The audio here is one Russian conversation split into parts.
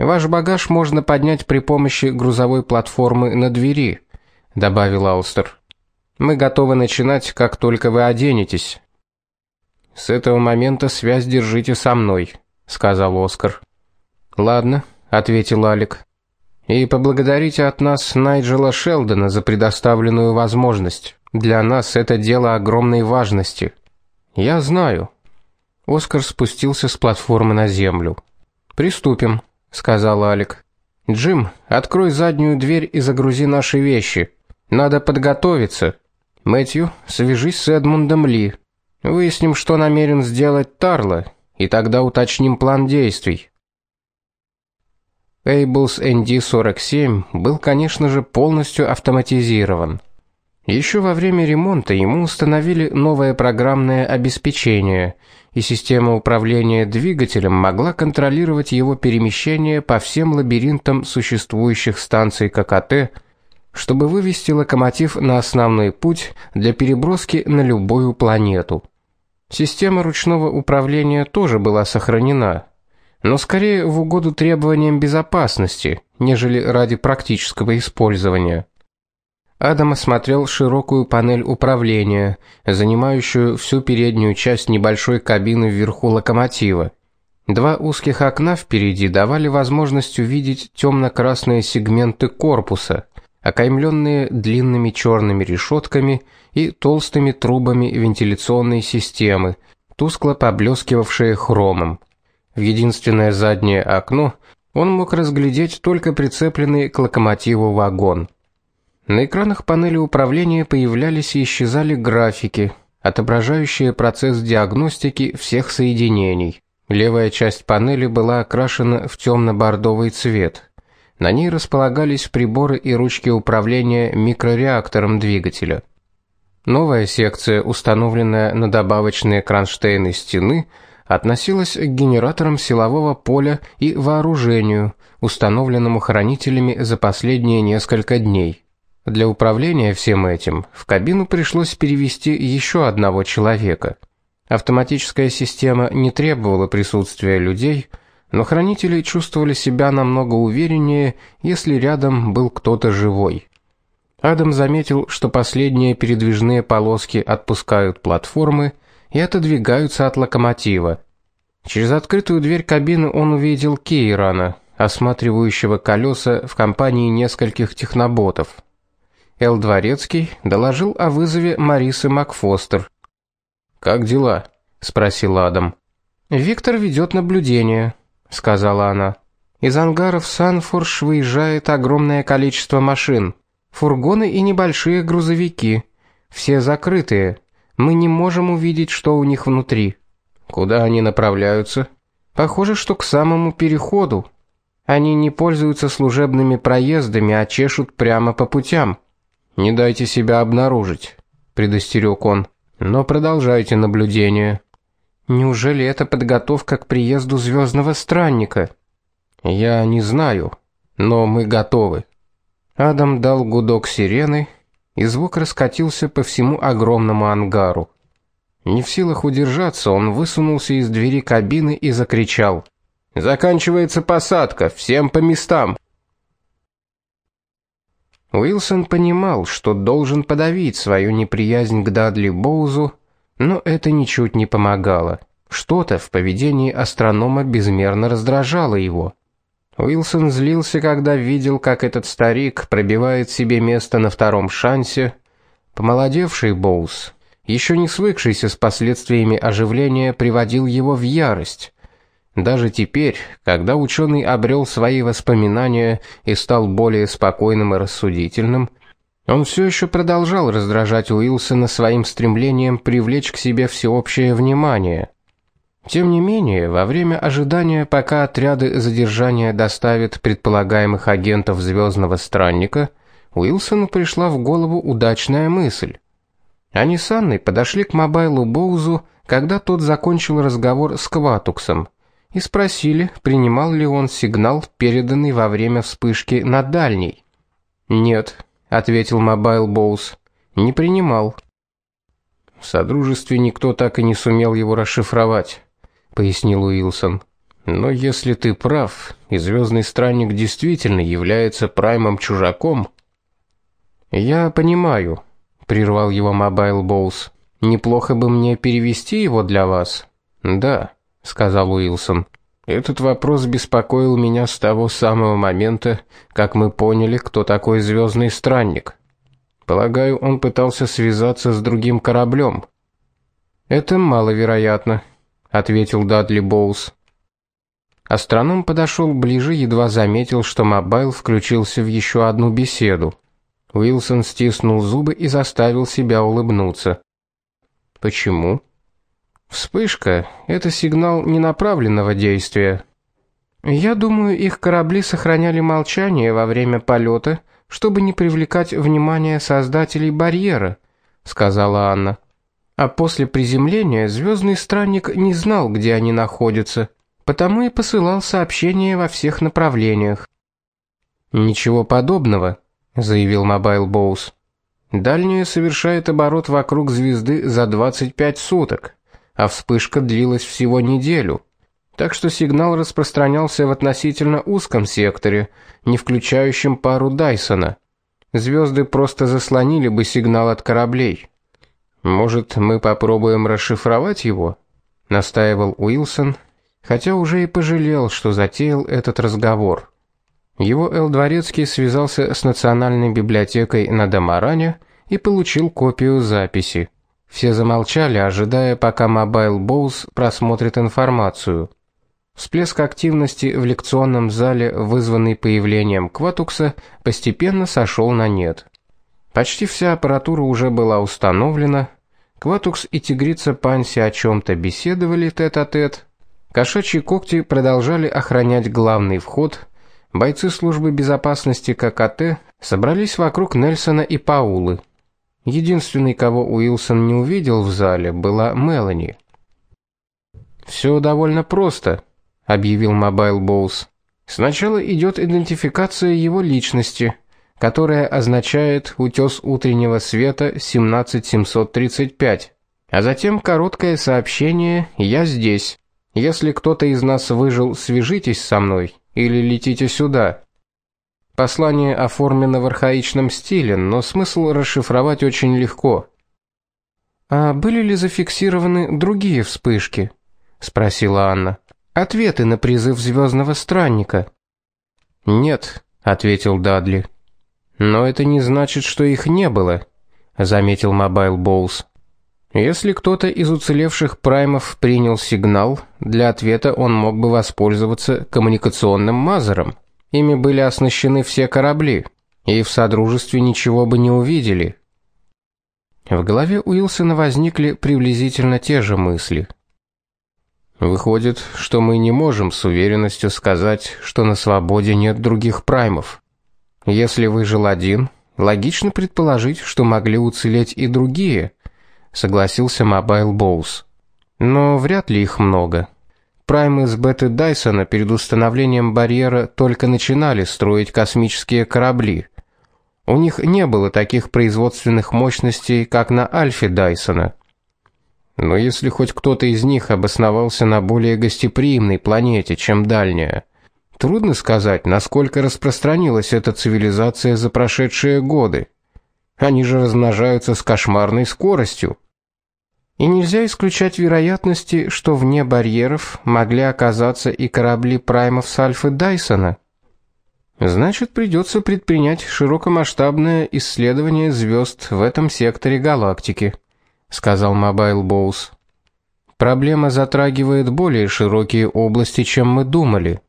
Ваш багаж можно поднять при помощи грузовой платформы на двери, добавил Аустер. Мы готовы начинать, как только вы оденетесь. С этого момента связь держите со мной, сказал Оскар. Ладно, ответил Алик. И поблагодарите от нас Найджела Шелдона за предоставленную возможность. Для нас это дело огромной важности. Я знаю. Оскар спустился с платформы на землю. Приступим, сказал Алик. Джим, открой заднюю дверь и загрузи наши вещи. Надо подготовиться. Мэтью, свяжись с Эдмундом Ли. Выясним, что намерен сделать Тарло, и тогда уточним план действий. Payables ND47 был, конечно же, полностью автоматизирован. Еще во время ремонта ему установили новое программное обеспечение, и система управления двигателем могла контролировать его перемещение по всем лабиринтам существующих станций ККТ, чтобы вывести локомотив на основной путь для переброски на любую планету. Система ручного управления тоже была сохранена, но скорее в угоду требованиям безопасности, нежели ради практического использования. Адам осмотрел широкую панель управления, занимающую всю переднюю часть небольшой кабины вверху локомотива. Два узких окна впереди давали возможность увидеть темно красные сегменты корпуса, окаймленные длинными черными решетками и толстыми трубами вентиляционной системы, тускло поблескивавшие хромом. В единственное заднее окно он мог разглядеть только прицепленный к локомотиву вагон. На экранах панели управления появлялись и исчезали графики, отображающие процесс диагностики всех соединений. Левая часть панели была окрашена в темно бордовый цвет. На ней располагались приборы и ручки управления микрореактором двигателя. Новая секция, установленная на добавочные кронштейны стены, относилась к генераторам силового поля и вооружению, установленному хранителями за последние несколько дней. Для управления всем этим в кабину пришлось перевести еще одного человека. Автоматическая система не требовала присутствия людей, но хранители чувствовали себя намного увереннее, если рядом был кто-то живой. Адам заметил, что последние передвижные полоски отпускают платформы, и отодвигаются от локомотива. Через открытую дверь кабины он увидел Кейрана, осматривающего колеса в компании нескольких техноботов. Эл Дворецкий доложил о вызове Марисы Макфостер. Как дела? спросил Адам. Виктор ведет наблюдение, сказала она. Из ангаров Санфорш выезжает огромное количество машин, фургоны и небольшие грузовики, все закрытые. Мы не можем увидеть, что у них внутри. Куда они направляются? Похоже, что к самому переходу. Они не пользуются служебными проездами, а чешут прямо по путям. Не дайте себя обнаружить, предостерег он. Но продолжайте наблюдение. Неужели это подготовка к приезду звездного странника? Я не знаю, но мы готовы. Адам дал гудок сирены, и звук раскатился по всему огромному ангару. Не в силах удержаться, он высунулся из двери кабины и закричал: "Заканчивается посадка, всем по местам!" Уилсон понимал, что должен подавить свою неприязнь к Дадли Боузу, но это ничуть не помогало. Что-то в поведении астронома безмерно раздражало его. Уилсон злился, когда видел, как этот старик пробивает себе место на втором шансе. Помолодевший Боуз, еще не свыкшийся с последствиями оживления, приводил его в ярость. Даже теперь, когда ученый обрел свои воспоминания и стал более спокойным и рассудительным, он все еще продолжал раздражать Уилсона своим стремлением привлечь к себе всеобщее внимание. Тем не менее, во время ожидания, пока отряды задержания доставят предполагаемых агентов звездного странника, Уилсону пришла в голову удачная мысль. Они с Анной подошли к мобайлу Боузу, когда тот закончил разговор с Кватуксом, и спросили, принимал ли он сигнал, переданный во время вспышки на дальней. "Нет", ответил мобайл Боуз. "Не принимал". В содружестве никто так и не сумел его расшифровать пояснил Уилсон. Но если ты прав, и звездный странник действительно является праймом чужаком, я понимаю, прервал его Мобайл Боус. Неплохо бы мне перевести его для вас. Да, сказал Уилсон. Этот вопрос беспокоил меня с того самого момента, как мы поняли, кто такой звездный странник. Полагаю, он пытался связаться с другим кораблем. Это маловероятно, ответил Дадли Боус. Астроном подошел ближе, едва заметил, что Мобайл включился в еще одну беседу. Уилсон стиснул зубы и заставил себя улыбнуться. Почему? Вспышка это сигнал ненаправленного действия. Я думаю, их корабли сохраняли молчание во время полета, чтобы не привлекать внимание создателей барьера, сказала Анна. А после приземления звездный странник не знал, где они находятся, потому и посылал сообщения во всех направлениях. Ничего подобного, заявил Мобайл Боус. Дальняя совершает оборот вокруг звезды за 25 суток, а вспышка длилась всего неделю. Так что сигнал распространялся в относительно узком секторе, не включающем пару Дайсона. Звезды просто заслонили бы сигнал от кораблей. Может, мы попробуем расшифровать его? настаивал Уилсон, хотя уже и пожалел, что затеял этот разговор. Его Эл Дворецкий связался с Национальной библиотекой на Дамаране и получил копию записи. Все замолчали, ожидая, пока Mobile Bows просмотрит информацию. Всплеск активности в лекционном зале, вызванный появлением Кватукса, постепенно сошел на нет. Почти вся аппаратура уже была установлена. Кватукс и тигрица Панси о чем то беседовали тет-а-тет. Кошачьи когти продолжали охранять главный вход, бойцы службы безопасности ККТ собрались вокруг Нельсона и Паулы. Единственной, кого Уилсон не увидел в зале, была Мелани. Все довольно просто, объявил Мобайл Боус. Сначала идет идентификация его личности, которая означает утес утреннего света 17735, а затем короткое сообщение: "Я здесь. Если кто-то из нас выжил, свяжитесь со мной или летите сюда. Послание оформлено в архаичном стиле, но смысл расшифровать очень легко. А были ли зафиксированы другие вспышки? спросила Анна. Ответы на призыв звездного странника. Нет, ответил Дадли. Но это не значит, что их не было, заметил Мобайл Боус. Если кто-то из уцелевших праймов принял сигнал, для ответа он мог бы воспользоваться коммуникационным мазером. Ими были оснащены все корабли, и в содружестве ничего бы не увидели. В голове Уилсона возникли приблизительно те же мысли. Выходит, что мы не можем с уверенностью сказать, что на свободе нет других праймов. Если выжил один, логично предположить, что могли уцелеть и другие согласился Мобайл Боус. Но вряд ли их много. Праймы с Беты Дайсона перед установлением барьера только начинали строить космические корабли. У них не было таких производственных мощностей, как на Альфе Дайсона. Но если хоть кто-то из них обосновался на более гостеприимной планете, чем дальняя, трудно сказать, насколько распространилась эта цивилизация за прошедшие годы. Они же размножаются с кошмарной скоростью. И нельзя исключать вероятности, что вне барьеров могли оказаться и корабли праймов с Альфы Дайсона. Значит, придется предпринять широкомасштабное исследование звезд в этом секторе галактики, сказал Мобайл Боус. Проблема затрагивает более широкие области, чем мы думали.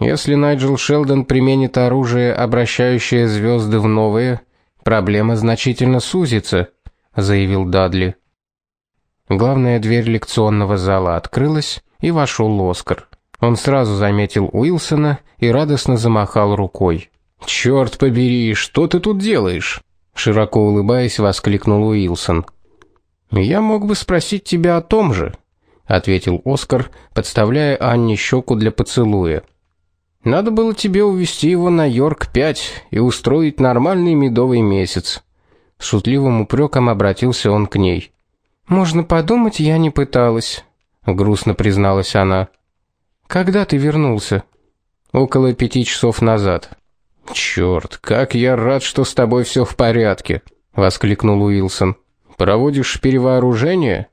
Если Найджел Шелдон применит оружие, обращающее звезды в новые, Проблема значительно сузится, заявил Дадли. Главная дверь лекционного зала открылась, и вошел Оскар. Он сразу заметил Уилсона и радостно замахал рукой. «Черт побери, что ты тут делаешь?" широко улыбаясь, воскликнул Уилсон. "Я мог бы спросить тебя о том же", ответил Оскар, подставляя Анне щеку для поцелуя. Надо было тебе увезти его на Йорк-5 и устроить нормальный медовый месяц. С шутливым упреком обратился он к ней. Можно подумать, я не пыталась, грустно призналась она. Когда ты вернулся? Около пяти часов назад. Черт, как я рад, что с тобой все в порядке, воскликнул Уилсон. Проводишь перевооружение?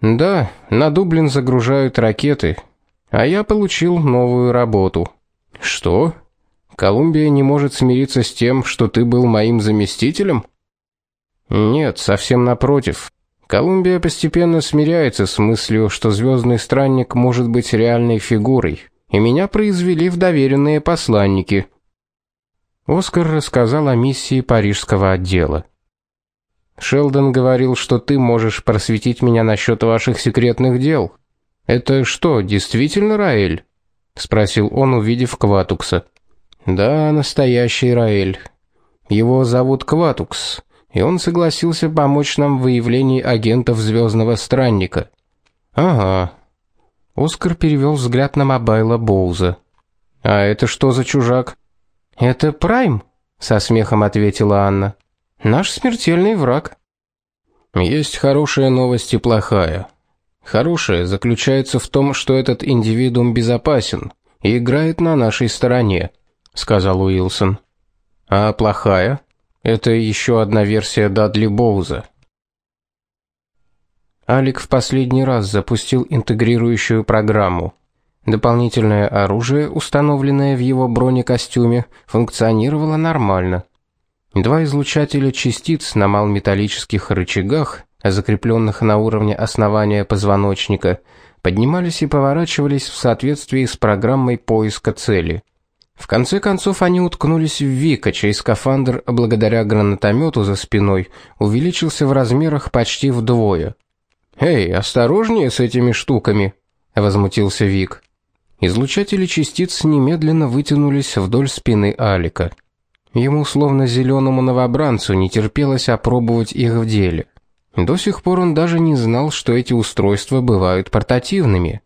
Да, на Дублин загружают ракеты, а я получил новую работу. Что? Колумбия не может смириться с тем, что ты был моим заместителем? Нет, совсем напротив. Колумбия постепенно смиряется с мыслью, что звездный странник может быть реальной фигурой, и меня произвели в доверенные посланники. Оскар рассказал о миссии парижского отдела. Шелдон говорил, что ты можешь просветить меня насчет ваших секретных дел. Это что, действительно Раэль? спросил он, увидев Кватукса. Да, настоящий Раэль. Его зовут Кватукс, и он согласился помочь нам в выявлении агентов звездного странника. Ага. Оскар перевел взгляд на Мобайла Боуза. А это что за чужак? Это Прайм, со смехом ответила Анна. Наш смертельный враг. Есть хорошая новость и плохая. Хорошая заключается в том, что этот индивидуум безопасен и играет на нашей стороне, сказал Уилсон. А плохая это еще одна версия Дадли Боуза. Алик в последний раз запустил интегрирующую программу. Дополнительное оружие, установленное в его бронекостюме, функционировало нормально. Два излучателя частиц на малометаллических рычагах, закрепленных на уровне основания позвоночника, поднимались и поворачивались в соответствии с программой поиска цели. В конце концов они уткнулись в Вика, чей скафандр, благодаря гранатомету за спиной, увеличился в размерах почти вдвое. "Эй, осторожнее с этими штуками", возмутился Вик. Излучатели частиц немедленно вытянулись вдоль спины Алика. Ему словно зеленому новобранцу не терпелось опробовать их в деле. До сих пор он даже не знал, что эти устройства бывают портативными.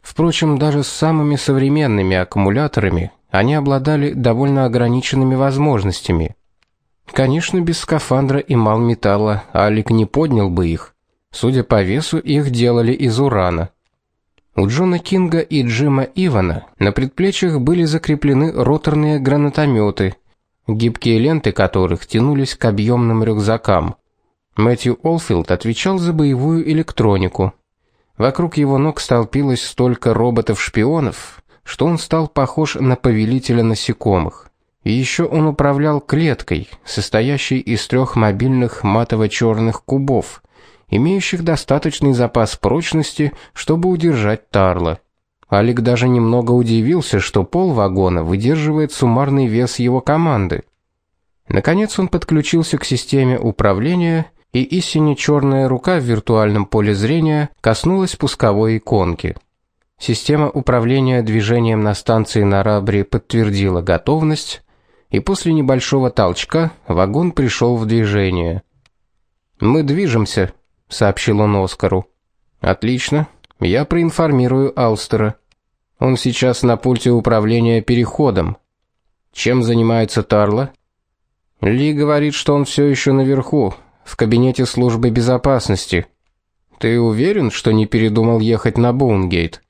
Впрочем, даже с самыми современными аккумуляторами они обладали довольно ограниченными возможностями. Конечно, без скафандра и малметалла Алик не поднял бы их. Судя по весу, их делали из урана. У Джона Кинга и Джима Ивана на предплечьях были закреплены роторные гранатометы, гибкие ленты которых тянулись к объемным рюкзакам. Мэтью Олфилд отвечал за боевую электронику. Вокруг его ног столпилось столько роботов-шпионов, что он стал похож на повелителя насекомых. И еще он управлял клеткой, состоящей из трех мобильных матово черных кубов, имеющих достаточный запас прочности, чтобы удержать Тарла. Алик даже немного удивился, что пол вагона выдерживает суммарный вес его команды. Наконец он подключился к системе управления, и истинно черная рука в виртуальном поле зрения коснулась пусковой иконки. Система управления движением на станции Нарабри подтвердила готовность, и после небольшого толчка вагон пришел в движение. Мы движемся, сообщил он Оскару. Отлично. Я проинформирую Алстера. Он сейчас на пульте управления переходом. Чем занимается Тарла? Ли говорит, что он все еще наверху, в кабинете службы безопасности. Ты уверен, что не передумал ехать на Бунгейт?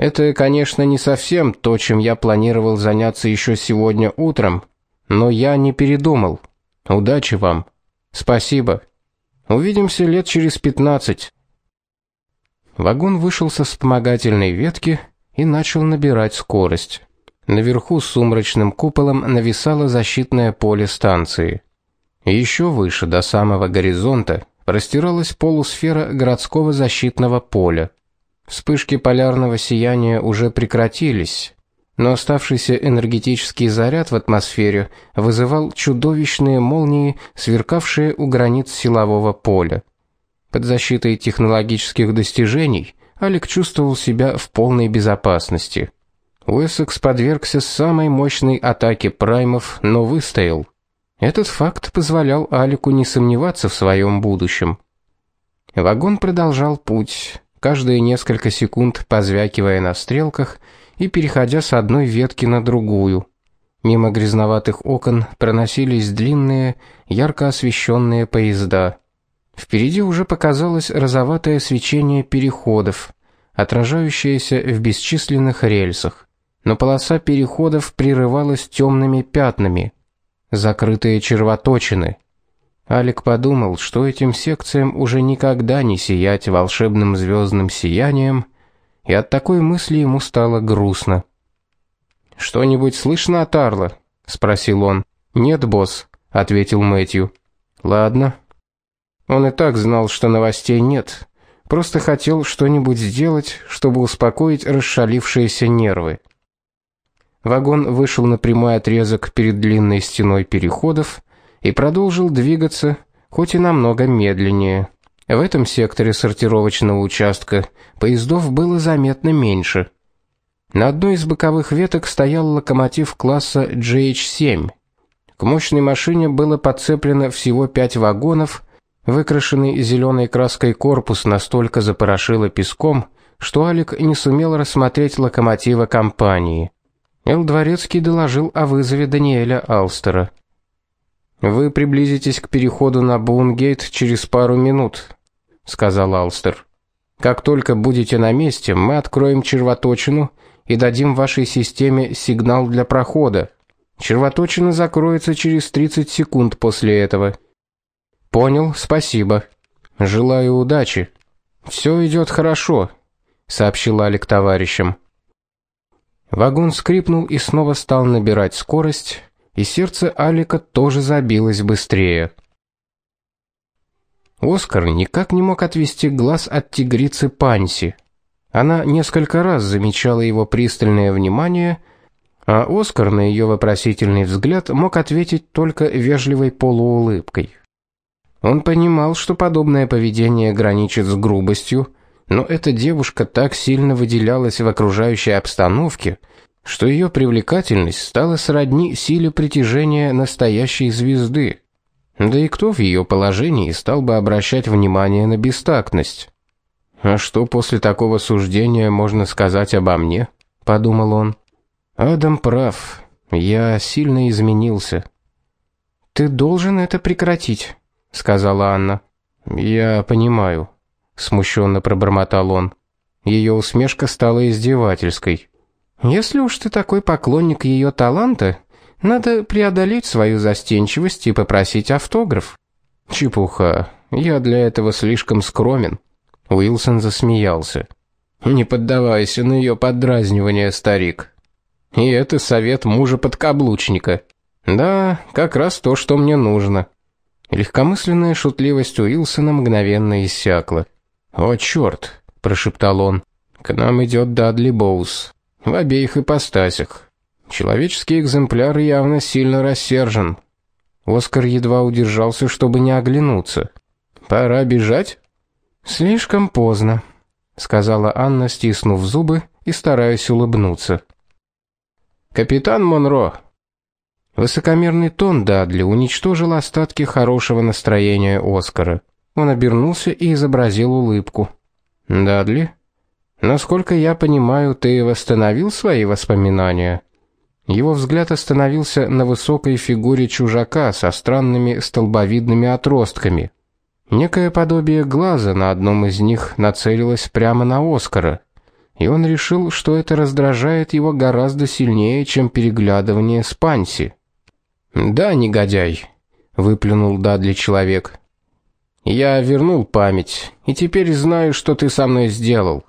Это, конечно, не совсем то, чем я планировал заняться еще сегодня утром, но я не передумал. Удачи вам. Спасибо. Увидимся лет через пятнадцать. Вагон вышел со вспомогательной ветки и начал набирать скорость. Наверху с сумрачным куполом нависало защитное поле станции. Еще выше, до самого горизонта, простиралась полусфера городского защитного поля. Вспышки полярного сияния уже прекратились, но оставшийся энергетический заряд в атмосфере вызывал чудовищные молнии, сверкавшие у границ силового поля. Под защитой технологических достижений Алик чувствовал себя в полной безопасности. Уэссекс подвергся самой мощной атаке праймов, но выстоял. Этот факт позволял Алику не сомневаться в своем будущем. Вагон продолжал путь, каждые несколько секунд позвякивая на стрелках и переходя с одной ветки на другую. Мимо грязноватых окон проносились длинные, ярко освещенные поезда. Впереди уже показалось розоватое свечение переходов, отражающаяся в бесчисленных рельсах. Но полоса переходов прерывалась темными пятнами, закрытые червоточины. Алик подумал, что этим секциям уже никогда не сиять волшебным звездным сиянием, и от такой мысли ему стало грустно. Что-нибудь слышно от Арла? спросил он. Нет, босс, ответил Мэтью. Ладно. Он и так знал, что новостей нет. Просто хотел что-нибудь сделать, чтобы успокоить расшалившиеся нервы. Вагон вышел на прямой отрезок перед длинной стеной переходов и продолжил двигаться, хоть и намного медленнее. В этом секторе сортировочного участка поездов было заметно меньше. На одной из боковых веток стоял локомотив класса GH7. К мощной машине было подцеплено всего пять вагонов. Выкрашенный зеленой краской корпус настолько запорошило песком, что Алик не сумел рассмотреть локомотива компании. Эл Дворецкий доложил о вызове Даниэля Алстера. Вы приблизитесь к переходу на Бунгейт через пару минут, сказал Алстер. Как только будете на месте, мы откроем червоточину и дадим вашей системе сигнал для прохода. Червоточина закроется через 30 секунд после этого. Понял, спасибо. Желаю удачи. Все идет хорошо, сообщил Алик товарищам. Вагон скрипнул и снова стал набирать скорость, и сердце Алика тоже забилось быстрее. Оскар никак не мог отвести глаз от тигрицы Панси. Она несколько раз замечала его пристальное внимание, а Оскар на ее вопросительный взгляд мог ответить только вежливой полуулыбкой. Он понимал, что подобное поведение граничит с грубостью, но эта девушка так сильно выделялась в окружающей обстановке, что ее привлекательность стала сродни силе притяжения настоящей звезды. Да и кто в ее положении стал бы обращать внимание на бестактность? А что после такого суждения можно сказать обо мне? подумал он. Адам прав. Я сильно изменился. Ты должен это прекратить, сказала Анна. Я понимаю, смущенно пробормотал он. Ее усмешка стала издевательской. Если уж ты такой поклонник ее таланта, надо преодолеть свою застенчивость и попросить автограф. Чепуха. Я для этого слишком скромен. Уилсон засмеялся. Не поддавайся на ее поддразнивание, старик. И это совет мужа-подкаблучника. Да, как раз то, что мне нужно. Легкомысленная шутливость Уилсона мгновенно иссякла. "О чёрт", прошептал он. "К нам идет Дадли Боус в обеих ипостасях. Человеческий экземпляр явно сильно рассержен. Оскар едва удержался, чтобы не оглянуться. Пора бежать? Слишком поздно, сказала Анна, стиснув зубы и стараясь улыбнуться. Капитан Монро. Высокомерный тон Дадли уничтожил остатки хорошего настроения Оскара. Он обернулся и изобразил улыбку. Дадли, Насколько я понимаю, ты восстановил свои воспоминания. Его взгляд остановился на высокой фигуре чужака со странными столбовидными отростками. Некое подобие глаза на одном из них нацелилось прямо на Оскара, и он решил, что это раздражает его гораздо сильнее, чем переглядывание с Панси. "Да, негодяй", выплюнул Дадли человек. "Я вернул память, и теперь знаю, что ты со мной сделал.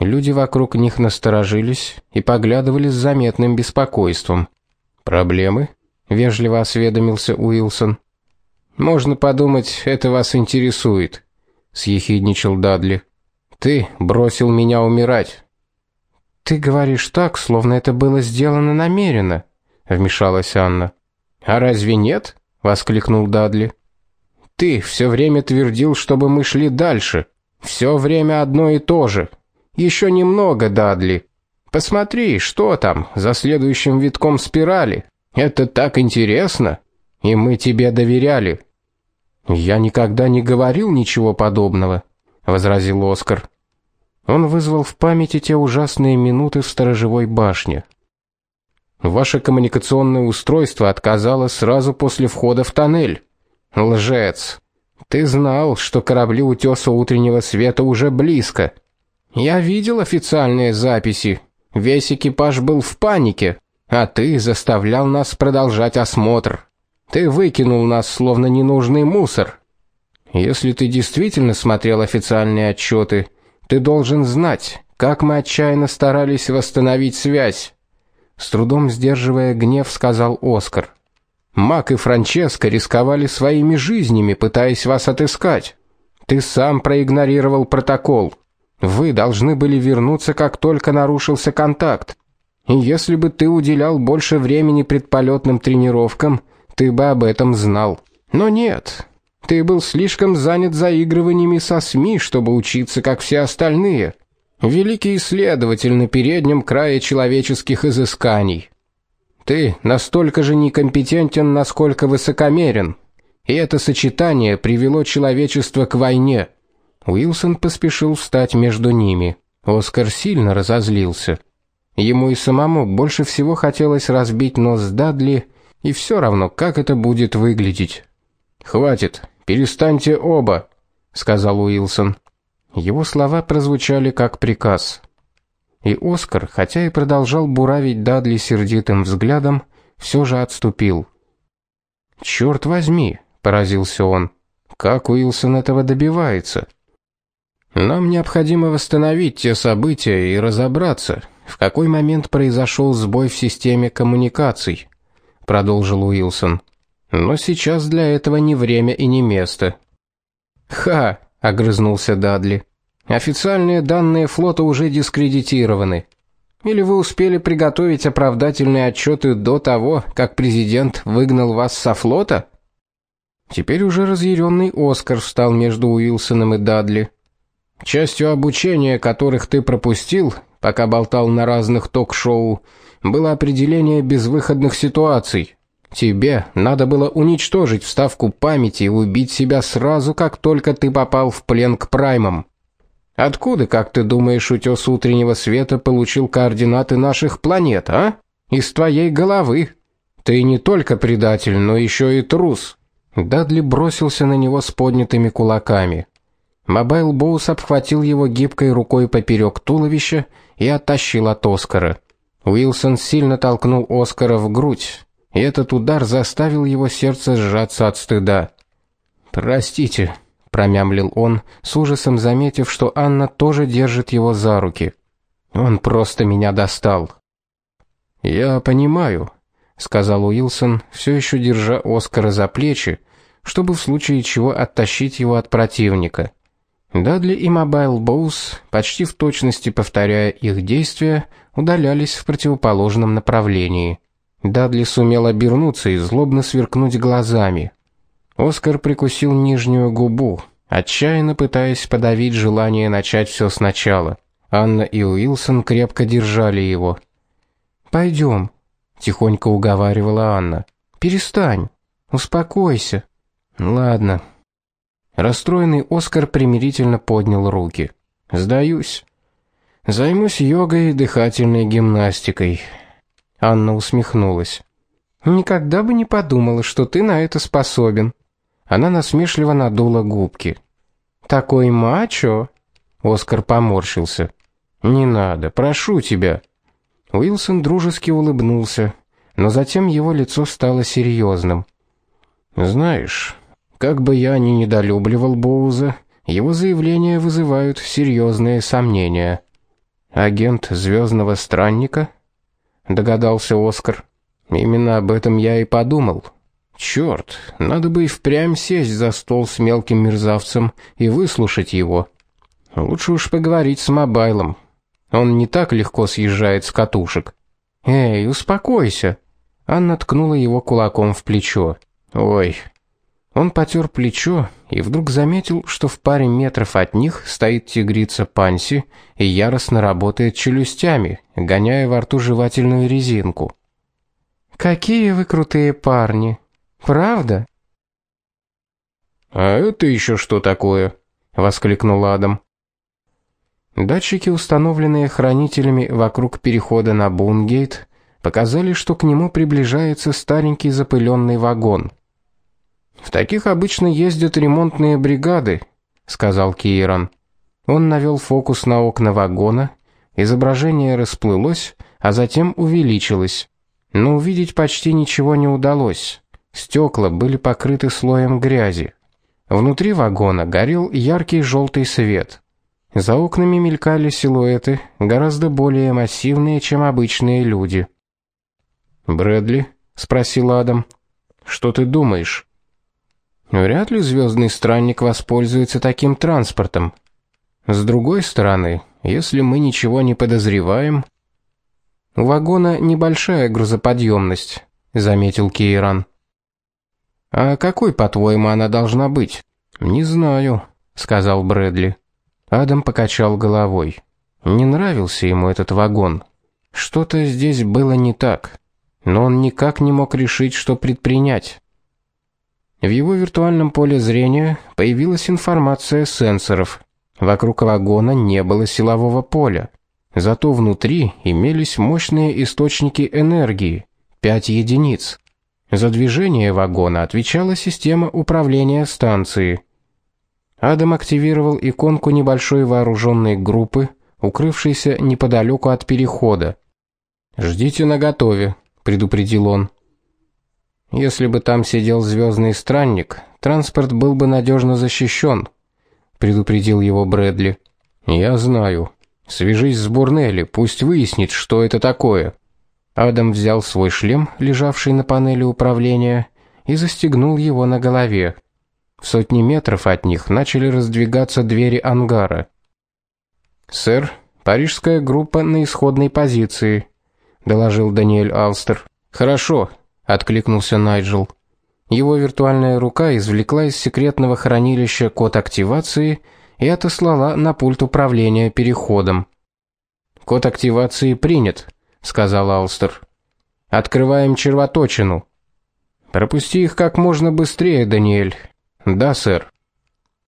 Люди вокруг них насторожились и поглядывали с заметным беспокойством. Проблемы? вежливо осведомился Уилсон. Можно подумать, это вас интересует, съехидничал Дадли. Ты бросил меня умирать. Ты говоришь так, словно это было сделано намеренно, вмешалась Анна. А разве нет? воскликнул Дадли. Ты все время твердил, чтобы мы шли дальше. Все время одно и то же. Еще немного, Дадли. Посмотри, что там за следующим витком спирали. Это так интересно, и мы тебе доверяли. Я никогда не говорил ничего подобного, возразил Оскар. Он вызвал в памяти те ужасные минуты в сторожевой башне. Ваше коммуникационное устройство отказало сразу после входа в тоннель. Лжец. Ты знал, что корабли утёса утреннего света уже близко. Я видел официальные записи. Весь экипаж был в панике, а ты заставлял нас продолжать осмотр. Ты выкинул нас словно ненужный мусор. Если ты действительно смотрел официальные отчеты, ты должен знать, как мы отчаянно старались восстановить связь. С трудом сдерживая гнев, сказал Оскар. Мак и Франческо рисковали своими жизнями, пытаясь вас отыскать. Ты сам проигнорировал протокол. Вы должны были вернуться, как только нарушился контакт. И если бы ты уделял больше времени предполетным тренировкам, ты бы об этом знал. Но нет. Ты был слишком занят заигрываниями со СМИ, чтобы учиться, как все остальные. Великий исследователь на переднем крае человеческих изысканий. Ты настолько же некомпетентен, насколько высокомерен. И это сочетание привело человечество к войне. Уилсон поспешил встать между ними. Оскар сильно разозлился. Ему и самому больше всего хотелось разбить нос Дадли, и все равно, как это будет выглядеть. Хватит, перестаньте оба, сказал Уилсон. Его слова прозвучали как приказ. И Оскар, хотя и продолжал буравить Дадли сердитым взглядом, все же отступил. Черт возьми, поразился он. Как Уилсон этого добивается? Нам необходимо восстановить те события и разобраться, в какой момент произошел сбой в системе коммуникаций, продолжил Уилсон. Но сейчас для этого не время и не место. Ха, огрызнулся Дадли. Официальные данные флота уже дискредитированы. Или вы успели приготовить оправдательные отчеты до того, как президент выгнал вас со флота? Теперь уже разъяренный Оскар встал между Уилсоном и Дадли. Частью обучения, которых ты пропустил, пока болтал на разных ток-шоу, было определение безвыходных ситуаций. Тебе надо было уничтожить вставку памяти и убить себя сразу, как только ты попал в плен к праймам. Откуда, как ты думаешь, утёс утреннего света получил координаты наших планет, а? Из твоей головы. Ты не только предатель, но ещё и трус. Дадли бросился на него с поднятыми кулаками. Мобайл Боус обхватил его гибкой рукой поперек туловища и оттащил от Оскара. Уилсон сильно толкнул Оскара в грудь, и этот удар заставил его сердце сжаться от стыда. "Простите", промямлил он, с ужасом заметив, что Анна тоже держит его за руки. "Он просто меня достал". "Я понимаю", сказал Уилсон, все еще держа Оскара за плечи, чтобы в случае чего оттащить его от противника. Дадли и Мобайл Боус, почти в точности повторяя их действия, удалялись в противоположном направлении. Дадли сумел обернуться и злобно сверкнуть глазами. Оскар прикусил нижнюю губу, отчаянно пытаясь подавить желание начать все сначала. Анна и Уилсон крепко держали его. Пойдем, тихонько уговаривала Анна. Перестань. Успокойся. Ладно, Расстроенный Оскар примирительно поднял руки. Сдаюсь. Займусь йогой и дыхательной гимнастикой. Анна усмехнулась. Никогда бы не подумала, что ты на это способен. Она насмешливо надула губки. Такой мачо. Оскар поморщился. Не надо, прошу тебя. Уилсон дружески улыбнулся, но затем его лицо стало серьезным. Знаешь, как бы я ни недолюбливал Боуза, его заявления вызывают серьезные сомнения. Агент Звездного странника? догадался Оскар. Именно об этом я и подумал. Черт, надо бы и впрямь сесть за стол с мелким мерзавцем и выслушать его. Лучше уж поговорить с Мобайлом. Он не так легко съезжает с катушек. Эй, успокойся. Анна ткнула его кулаком в плечо. Ой, он потёр плечо и вдруг заметил, что в паре метров от них стоит тигрица Панси и яростно работает челюстями, гоняя во рту жевательную резинку. Какие вы крутые парни. Правда? А это ещё что такое? воскликнул Адам. Датчики, установленные хранителями вокруг перехода на Бунгейт, показали, что к нему приближается старенький запыленный вагон. В таких обычно ездят ремонтные бригады, сказал Киран. Он навел фокус на окна вагона, изображение расплылось, а затем увеличилось. Но увидеть почти ничего не удалось. Стекла были покрыты слоем грязи. Внутри вагона горел яркий желтый свет. За окнами мелькали силуэты, гораздо более массивные, чем обычные люди. "Брэдли?" спросил Адам. "Что ты думаешь?" Вряд ли звездный странник воспользуется таким транспортом. С другой стороны, если мы ничего не подозреваем, у вагона небольшая грузоподъемность, заметил Кейран. А какой, по-твоему, она должна быть? Не знаю, сказал Брэдли. Адам покачал головой. Не нравился ему этот вагон. Что-то здесь было не так, но он никак не мог решить, что предпринять. В его виртуальном поле зрения появилась информация сенсоров. Вокруг вагона не было силового поля, зато внутри имелись мощные источники энергии 5 единиц. За движение вагона отвечала система управления станции. Адам активировал иконку небольшой вооруженной группы, укрывшейся неподалеку от перехода. "Ждите наготове", предупредил он. Если бы там сидел звездный странник, транспорт был бы надежно защищен, предупредил его Брэдли. Я знаю. Свяжись с Бурнелли, пусть выяснит, что это такое. Адам взял свой шлем, лежавший на панели управления, и застегнул его на голове. В сотни метров от них начали раздвигаться двери ангара. "Сэр, парижская группа на исходной позиции", доложил Даниэль Алстер. "Хорошо", откликнулся Найджел. Его виртуальная рука извлекла из секретного хранилища код активации и отослала на пульт управления переходом. Код активации принят, сказал Алстер. Открываем червоточину. Пропусти их как можно быстрее, Даниэль. Да, сэр.